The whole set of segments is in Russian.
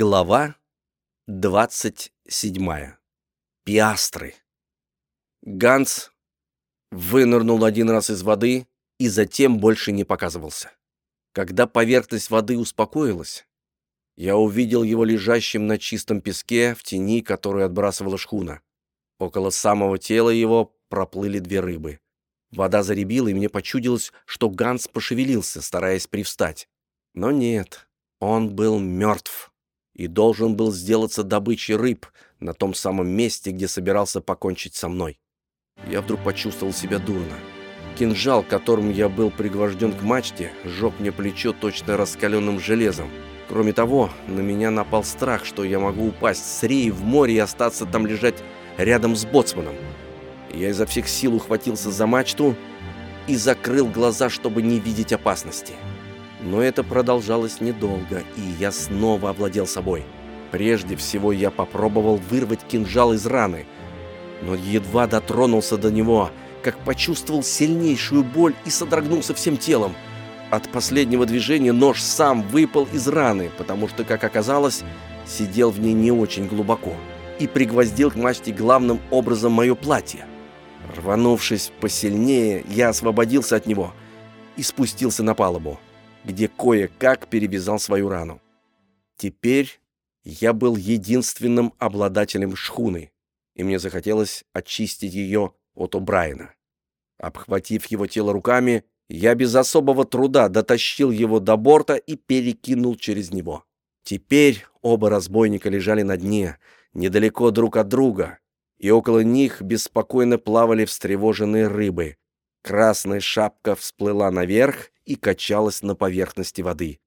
Глава 27. Пиастры. Ганс вынырнул один раз из воды и затем больше не показывался. Когда поверхность воды успокоилась, я увидел его лежащим на чистом песке в тени, которую отбрасывала шхуна. Около самого тела его проплыли две рыбы. Вода заребила, и мне почудилось, что Ганс пошевелился, стараясь привстать. Но нет, он был мертв и должен был сделаться добычей рыб на том самом месте, где собирался покончить со мной. Я вдруг почувствовал себя дурно. Кинжал, которым я был пригвожден к мачте, сжег мне плечо точно раскаленным железом. Кроме того, на меня напал страх, что я могу упасть с реи в море и остаться там лежать рядом с боцманом. Я изо всех сил ухватился за мачту и закрыл глаза, чтобы не видеть опасности. Но это продолжалось недолго, и я снова овладел собой. Прежде всего я попробовал вырвать кинжал из раны, но едва дотронулся до него, как почувствовал сильнейшую боль и содрогнулся всем телом. От последнего движения нож сам выпал из раны, потому что, как оказалось, сидел в ней не очень глубоко и пригвоздил к мачте главным образом мое платье. Рванувшись посильнее, я освободился от него и спустился на палубу где кое-как перевязал свою рану. Теперь я был единственным обладателем шхуны, и мне захотелось очистить ее от О'Брайена. Обхватив его тело руками, я без особого труда дотащил его до борта и перекинул через него. Теперь оба разбойника лежали на дне, недалеко друг от друга, и около них беспокойно плавали встревоженные рыбы. Красная шапка всплыла наверх и качалась на поверхности воды.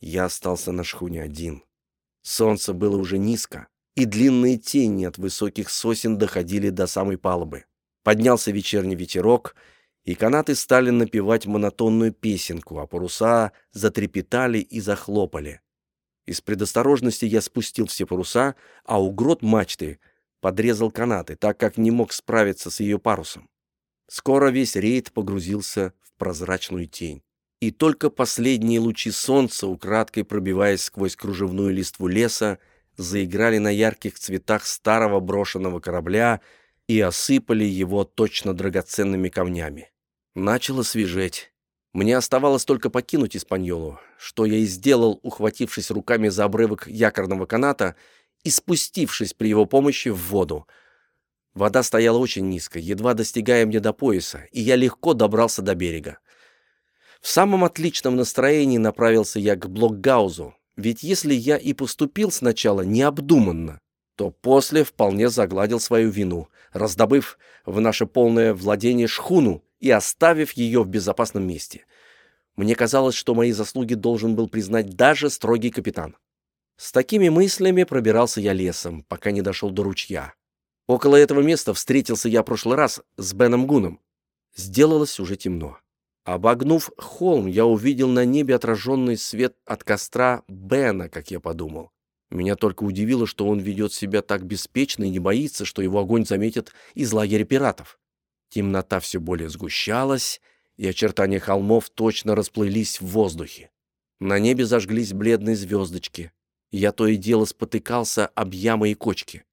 Я остался на шхуне один. Солнце было уже низко, и длинные тени от высоких сосен доходили до самой палубы. Поднялся вечерний ветерок, и канаты стали напевать монотонную песенку, а паруса затрепетали и захлопали. Из предосторожности я спустил все паруса, а у грот мачты подрезал канаты, так как не мог справиться с ее парусом. Скоро весь рейд погрузился в прозрачную тень и только последние лучи солнца, украдкой пробиваясь сквозь кружевную листву леса, заиграли на ярких цветах старого брошенного корабля и осыпали его точно драгоценными камнями. Начало свежеть. Мне оставалось только покинуть Испаньолу, что я и сделал, ухватившись руками за обрывок якорного каната и спустившись при его помощи в воду. Вода стояла очень низко, едва достигая мне до пояса, и я легко добрался до берега. В самом отличном настроении направился я к Блокгаузу, ведь если я и поступил сначала необдуманно, то после вполне загладил свою вину, раздобыв в наше полное владение шхуну и оставив ее в безопасном месте. Мне казалось, что мои заслуги должен был признать даже строгий капитан. С такими мыслями пробирался я лесом, пока не дошел до ручья. Около этого места встретился я прошлый раз с Беном Гуном. Сделалось уже темно. Обогнув холм, я увидел на небе отраженный свет от костра Бена, как я подумал. Меня только удивило, что он ведет себя так беспечно и не боится, что его огонь заметят из лагеря пиратов. Темнота все более сгущалась, и очертания холмов точно расплылись в воздухе. На небе зажглись бледные звездочки. Я то и дело спотыкался об ямы и кочки.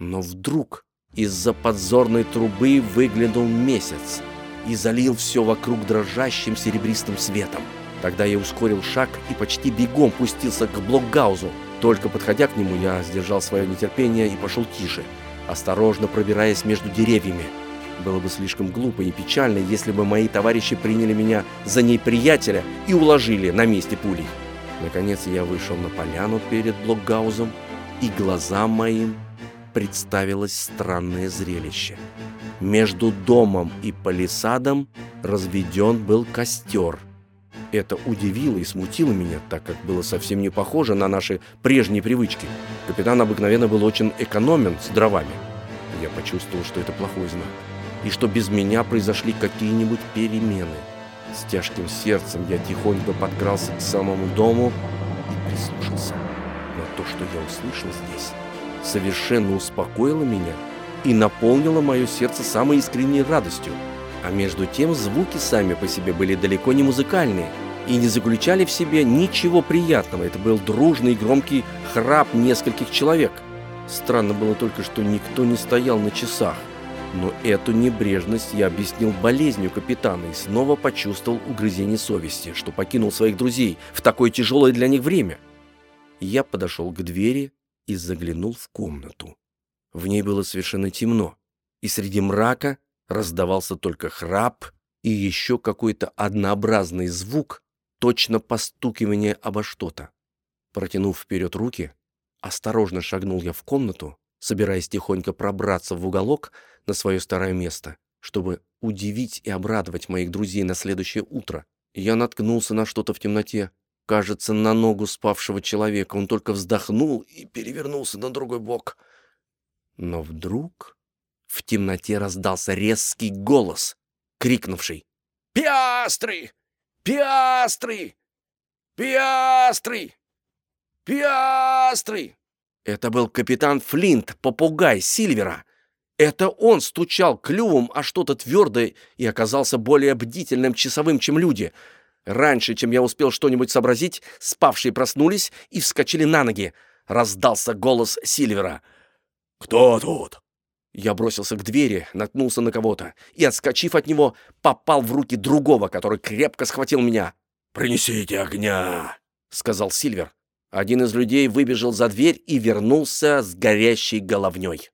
Но вдруг из-за подзорной трубы выглянул месяц — и залил все вокруг дрожащим серебристым светом. Тогда я ускорил шаг и почти бегом пустился к Блокгаузу. Только подходя к нему, я сдержал свое нетерпение и пошел тише, осторожно пробираясь между деревьями. Было бы слишком глупо и печально, если бы мои товарищи приняли меня за неприятеля и уложили на месте пулей. Наконец я вышел на поляну перед Блокгаузом, и глазам моим представилось странное зрелище. Между домом и палисадом разведен был костер. Это удивило и смутило меня, так как было совсем не похоже на наши прежние привычки. Капитан обыкновенно был очень экономен с дровами. Я почувствовал, что это плохой знак, и что без меня произошли какие-нибудь перемены. С тяжким сердцем я тихонько подкрался к самому дому и прислушался. Но то, что я услышал здесь, совершенно успокоило меня и наполнило мое сердце самой искренней радостью. А между тем звуки сами по себе были далеко не музыкальные, и не заключали в себе ничего приятного. Это был дружный громкий храп нескольких человек. Странно было только, что никто не стоял на часах. Но эту небрежность я объяснил болезнью капитана и снова почувствовал угрызение совести, что покинул своих друзей в такое тяжелое для них время. Я подошел к двери и заглянул в комнату. В ней было совершенно темно, и среди мрака раздавался только храп и еще какой-то однообразный звук, точно постукивание обо что-то. Протянув вперед руки, осторожно шагнул я в комнату, собираясь тихонько пробраться в уголок на свое старое место, чтобы удивить и обрадовать моих друзей на следующее утро. Я наткнулся на что-то в темноте, кажется, на ногу спавшего человека. Он только вздохнул и перевернулся на другой бок. Но вдруг в темноте раздался резкий голос, крикнувший «Пиастры! Пиастры! Пиастры! Пиастры!» Это был капитан Флинт, попугай Сильвера. Это он стучал клювом о что-то твердое и оказался более бдительным часовым, чем люди. Раньше, чем я успел что-нибудь сообразить, спавшие проснулись и вскочили на ноги. Раздался голос Сильвера. «Кто тут?» Я бросился к двери, наткнулся на кого-то и, отскочив от него, попал в руки другого, который крепко схватил меня. «Принесите огня!» — сказал Сильвер. Один из людей выбежал за дверь и вернулся с горящей головней.